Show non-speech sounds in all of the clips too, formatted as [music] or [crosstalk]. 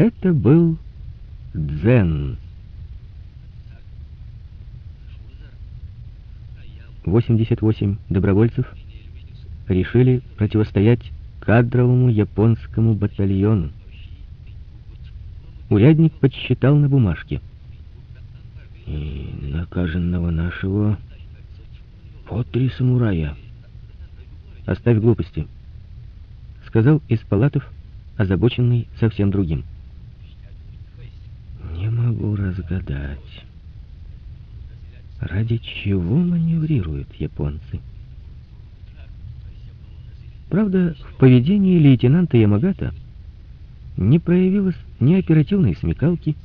Это был дзен. 88 добровольцев решили противостоять кадровому японскому батальону. Урядник подсчитал на бумажке. И накаженного нашего по три самурая. Оставь глупости, сказал из палатов, озабоченный совсем другим. Не могу разгадать. Ради чего маневрируют японцы? Правда, в поведении лейтенанта Ямагата не проявилось ни оперативной смекалки,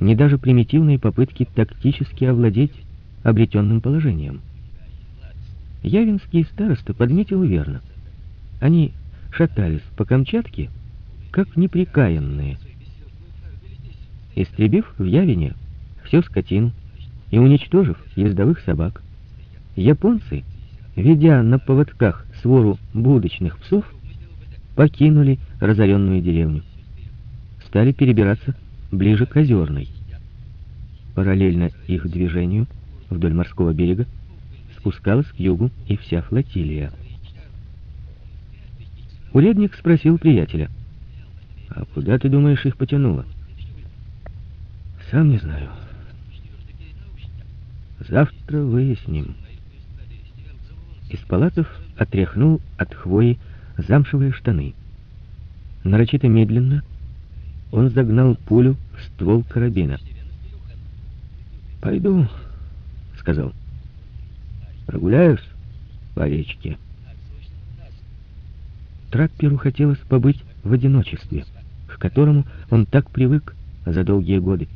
ни даже примитивной попытки тактически овладеть обретенным положением. Явинский староста подметил верно. Они шатались по Камчатке, как неприкаянные. Истребив в Явине всю скотину и уничтожив ездовых собак, японцы, ведя на поводках свору будочных псов, покинули разоренную деревню. Стали перебираться ближе к Озерной. Параллельно их движению вдоль морского берега спускалась к югу и вся флотилия. Урядник спросил приятеля, «А куда, ты думаешь, их потянуло?» «Сам не знаю. Завтра выясним». Из палатов отряхнул от хвои замшевые штаны. Нарочито медленно он загнал пулю в ствол карабина. «Пойду», — сказал. «Прогуляюсь по речке». Трапперу хотелось побыть в одиночестве, к которому он так привык за долгие годы,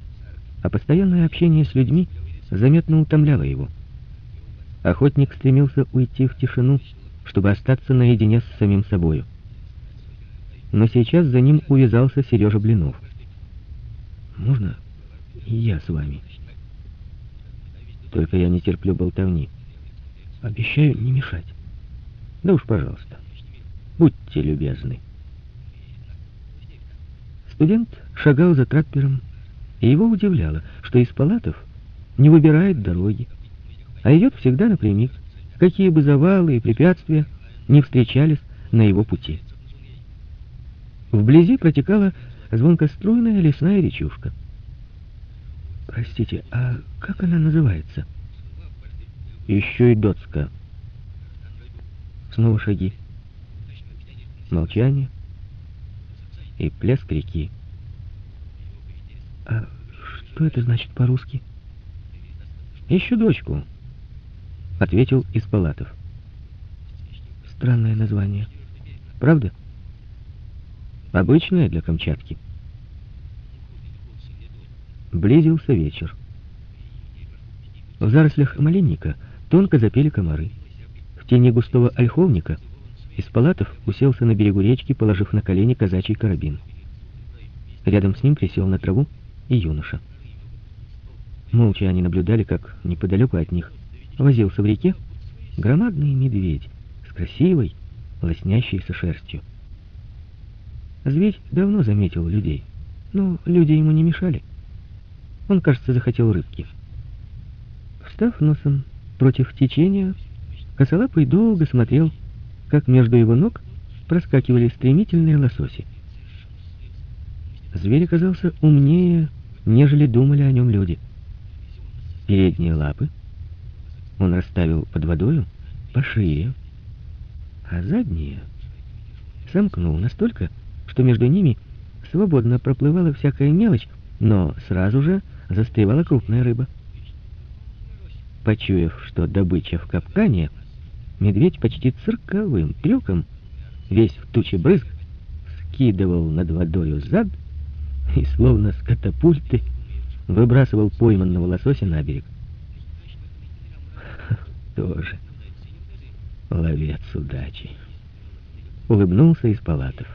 а постоянное общение с людьми заметно утомляло его. Охотник стремился уйти в тишину, чтобы остаться наедине с самим собою. Но сейчас за ним увязался Сережа Блинов. «Можно я с вами?» «Только я не терплю болтовни. Обещаю не мешать». «Да уж, пожалуйста». Будьте любезны. Студент шагал за траппером, и его удивляло, что из палатов не выбирает дороги, а идет всегда напрямик, какие бы завалы и препятствия не встречались на его пути. Вблизи протекала звонкоструйная лесная речушка. Простите, а как она называется? Еще и Доцка. Снова шаги молчание и плеск реки. А что это значит по-русски? Ищу дочку, ответил из палатов. Странное название. Правда? Обычное для Камчатки. Близился вечер. В зарослях малинника тонко запели комары. В тени густого ольховника — из палатов уселся на берегу речки, положив на колени казачий карабин. Рядом с ним присел на траву и юноша. Молча они наблюдали, как неподалеку от них возился в реке громадный медведь с красивой, лоснящейся шерстью. Зверь давно заметил людей, но люди ему не мешали. Он, кажется, захотел рыбки. Встав носом против течения, косолапый долго смотрел как между его ног проскакивали стремительные лососи. Зверь оказался умнее, нежели думали о нем люди. Передние лапы он расставил под водою пошире, а задние сомкнул настолько, что между ними свободно проплывала всякая мелочь, но сразу же застревала крупная рыба. Почуяв, что добыча в капкане — Медведь почти цирковым трюком, весь в туче брызг, скидывал над водою зад и, словно с катапульты, выбрасывал пойманного лосося на берег. [laughs] Тоже ловец удачи. Улыбнулся из палатов.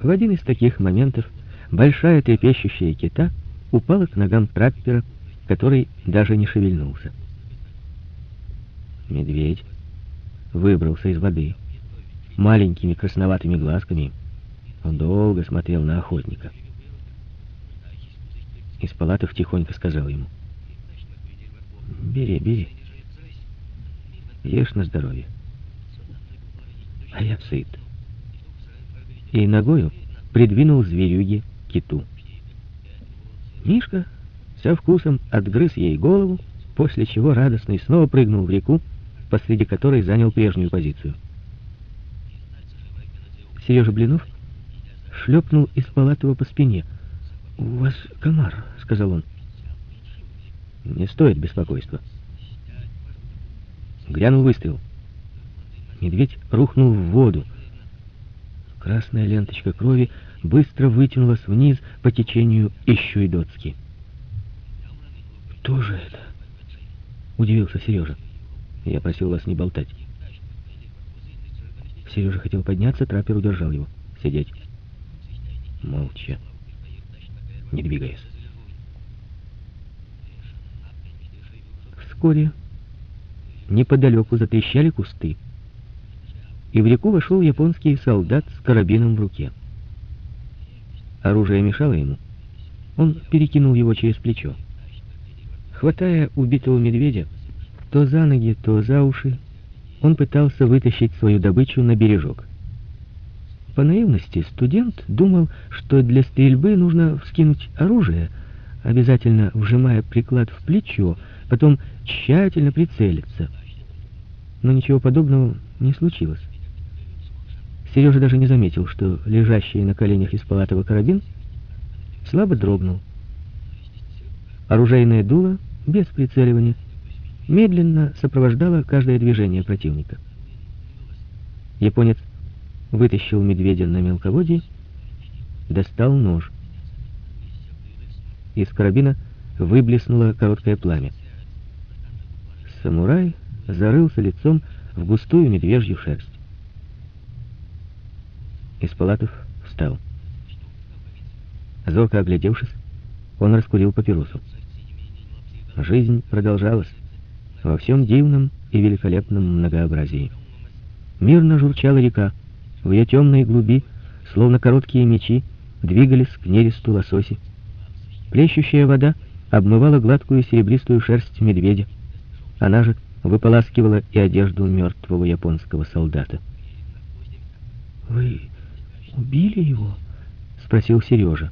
В один из таких моментов большая трепещущая кита упала к ногам траппера, который даже не шевельнулся. Медведь выбрался из воды. Маленькими красноватыми глазками он долго смотрел на охотника. Из палатов тихонько сказал ему. «Бери, бери. Ешь на здоровье. А я сыт». И ногою придвинул зверюги киту. Мишка со вкусом отгрыз ей голову, после чего радостный снова прыгнул в реку, посреди которой занял прежнюю позицию. Сережа Блинов шлепнул из Палатова по спине. «У вас комар», — сказал он. «Не стоит беспокойства». Грянул выстрел. Медведь рухнул в воду. Красная ленточка крови быстро вытянулась вниз по течению Ищуйдоцки. «Кто же это?» — удивился Сережа. «Я просил вас не болтать». Сережа хотел подняться, траппер удержал его. «Сидеть». Молча. Не двигаясь. Вскоре неподалеку затрещали кусты, и в реку вошел японский солдат с карабином в руке. Оружие мешало ему. Он перекинул его через плечо. Хватая убитого медведя, то за ноги, то за уши, он пытался вытащить свою добычу на бережок. По наивности студент думал, что для стрельбы нужно вскинуть оружие, обязательно вжимая приклад в плечо, потом тщательно прицелиться. Но ничего подобного не случилось. Сережа даже не заметил, что лежащий на коленях из палатова карабин слабо дрогнул. Оружейное дуло, без прицеливания, медленно сопровождало каждое движение противника. Японец вытащил медведя на мелководье, достал нож. Из карабина выблеснуло короткое пламя. Самурай зарылся лицом в густую медвежью шерсть. Испалатов встал. Зорко оглядевшись, он раскурил папиросу. Жизнь продолжалась во всем дивном и великолепном многообразии. Мирно журчала река, в ее темной глуби, словно короткие мечи, двигались к нересту лососи. Плещущая вода обмывала гладкую серебристую шерсть медведя. Она же выполаскивала и одежду мертвого японского солдата. «Вы убили его?» — спросил Сережа.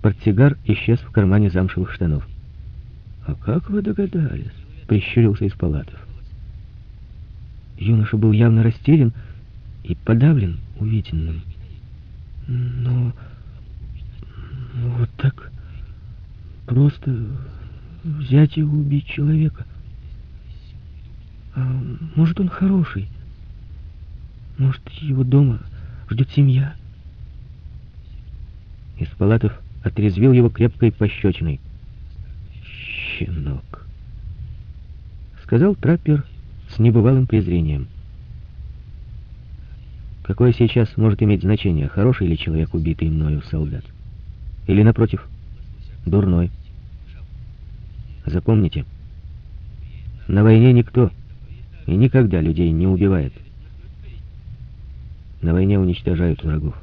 Портсигар исчез в кармане замшевых штанов. «А как вы догадались?» — прищурился из палатов. Юноша был явно растерян, и подавлен увиденным. Но вот так просто взять и убить человека. А может, он хороший? Может, его дома ждет семья? Из палатов отрезвил его крепкой пощечиной. «Щенок!» — сказал траппер с небывалым презрением. Какое сейчас может иметь значение, хороший ли человек, убитый мною солдат? Или, напротив, дурной? Запомните, на войне никто и никогда людей не убивает. На войне уничтожают врагов.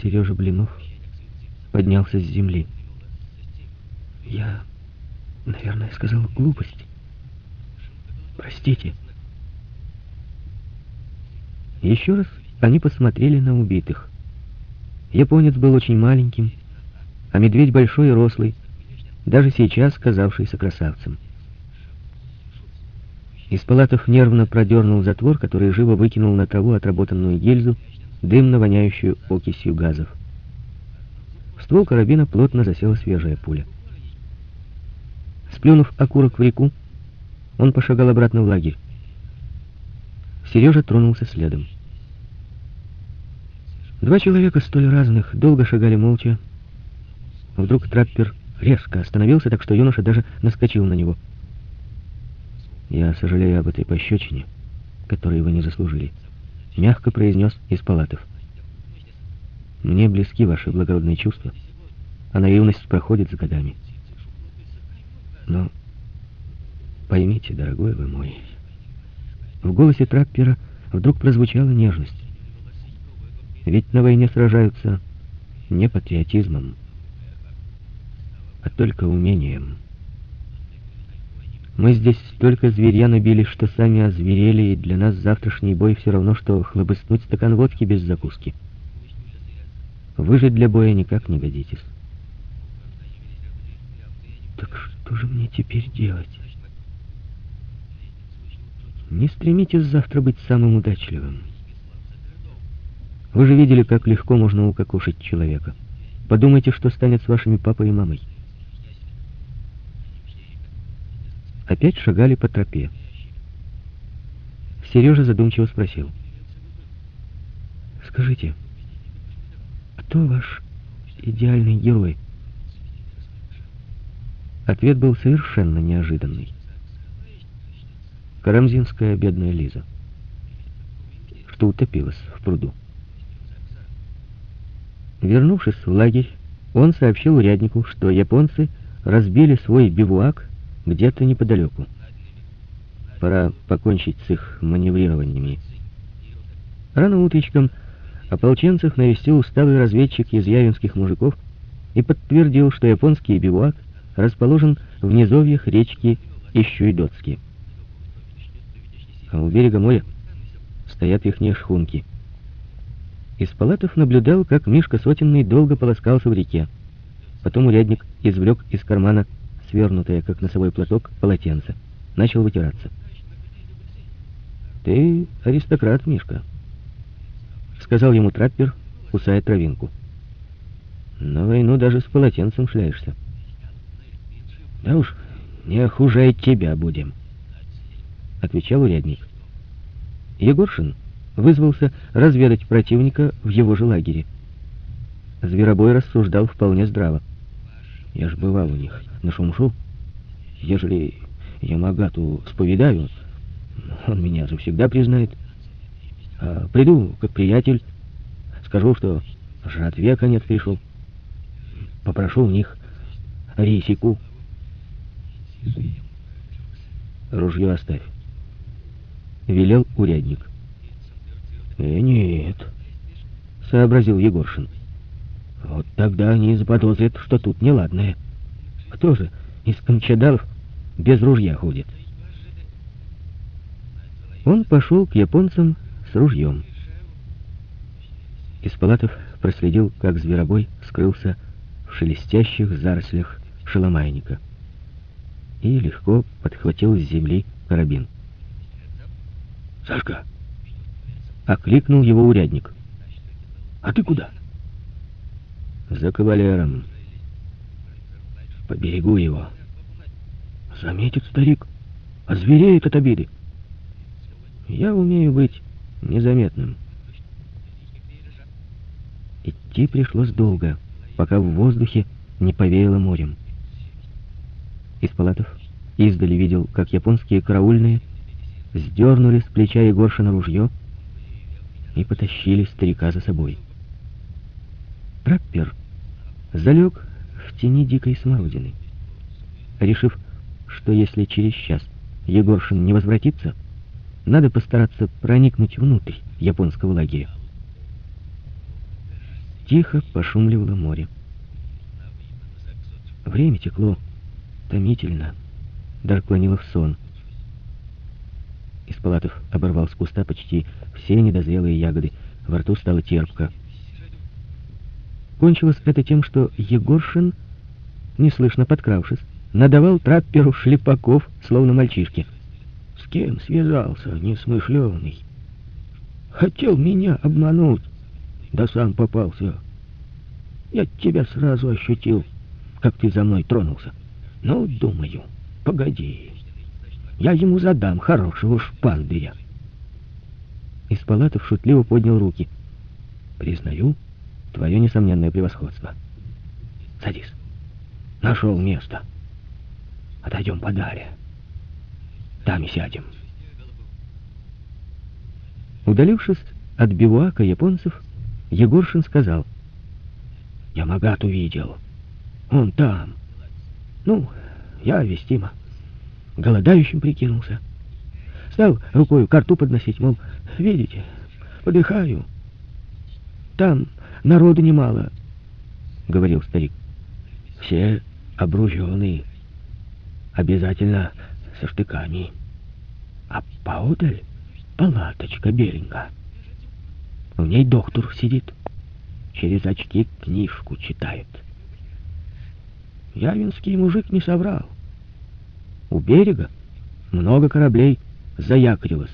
Сережа Блинов поднялся с земли. Я, наверное, сказал глупость. Простите. Еще раз они посмотрели на убитых. Японец был очень маленьким, а медведь большой и рослый, даже сейчас казавшийся красавцем. Из палатов нервно продернул затвор, который живо выкинул на траву отработанную гильзу, дымно воняющую окисью газов. В ствол карабина плотно засела свежая пуля. Сплюнув окурок в реку, он пошагал обратно в лагерь. Сережа тронулся следом. Два человека столь разных долго шагали молча. Вдруг траппер резко остановился, так что юноша даже наскочил на него. «Я сожалею об этой пощечине, которой вы не заслужили», — мягко произнес из палатов. «Мне близки ваши благородные чувства, а наивность проходит с годами. Но поймите, дорогой вы мой...» В голосе траппера вдруг прозвучала нежность. Ведь на войне сражаются не патриотизмом, а только умением. Мы здесь столько зверя набили, что сами озверели, и для нас завтрашний бой все равно, что хлобыснуть стакан водки без закуски. Вы же для боя никак не годитесь. Так что же мне теперь делать? Не стремитесь завтра быть самым удачливым. Вы же видели, как легко можно укокошить человека. Подумайте, что станет с вашими папой и мамой. опять шагали по тропе. Сережа задумчиво спросил. «Скажите, кто ваш идеальный герой?» Ответ был совершенно неожиданный. Карамзинская бедная Лиза, что утопилась в пруду. Вернувшись в лагерь, он сообщил уряднику, что японцы разбили свой бивуак где-то неподалеку. Пора покончить с их маневрированиями. Рано утречком ополченцев навестил усталый разведчик из явинских мужиков и подтвердил, что японский бивуак расположен в низовьях речки Ищуйдотски. А у берега моря стоят ихние шхунки. Из палатов наблюдал, как Мишка Сотенный долго полоскался в реке. Потом урядник извлек из кармана свернутое, как носовой платок, полотенце. Начал вытираться. «Ты аристократ, Мишка», — сказал ему траппер, кусая травинку. «На войну даже с полотенцем шляешься». «Да уж, не хуже тебя будем», — отвечал урядник. Егоршин вызвался разведать противника в его же лагере. Зверобой рассуждал вполне здраво. Я ж бывал у них на шумшу. Ежели я Магату споведаю, он меня завсегда признает. А приду, как приятель, скажу, что жатве конец пришел. Попрошу у них рисику. Ружье оставь. Велел урядник. «Э, нет», — сообразил Егоршин. Вот тогда они заподозрят, что тут неладное. Кто же из кончадаров без ружья ходит? Он пошел к японцам с ружьем. Из проследил, как зверобой скрылся в шелестящих зарослях шеломайника и легко подхватил с земли карабин. «Сашка!» — окликнул его урядник. «А ты куда?» За кавалером. Поберегу его. Заметит старик, а звереет от обиды. Я умею быть незаметным. Идти пришлось долго, пока в воздухе не повеяло морем. Из палатов издали видел, как японские караульные сдернули с плеча Егоршина ружье и потащили старика за собой. Траппер залег в тени дикой смородины, решив, что если через час Егоршин не возвратится, надо постараться проникнуть внутрь японского лагеря. Тихо пошумливало море. Время текло томительно, даже клонило в сон. Палатов оборвал с куста почти все недозрелые ягоды, во рту стало терпко. Кончилось это тем, что Егоршин, неслышно подкравшись, надавал трапперу шлепаков, словно мальчишки. С кем связался, несмышленый? Хотел меня обмануть, да сам попался. Я тебя сразу ощутил, как ты за мной тронулся. Ну, думаю, погоди, я ему задам хорошего шпандыря. Из палатов шутливо поднял руки. Признаю, Твое несомненное превосходство. Садись. Нашел место. Отойдем подалее. Там и сядем. Удалившись от бивуака японцев, Егоршин сказал. Я Магату видел. Он там. Ну, я вестимо. Голодающим прикинулся. Стал рукой карту подносить, мол, видите, подыхаю. Там Народу немало. — говорил старик. «Все обруженные, обязательно со штыками. А поодаль палаточка беленькая. В ней доктор сидит, через очки книжку читает. Явинский мужик не соврал. У берега много кораблей заякорилось.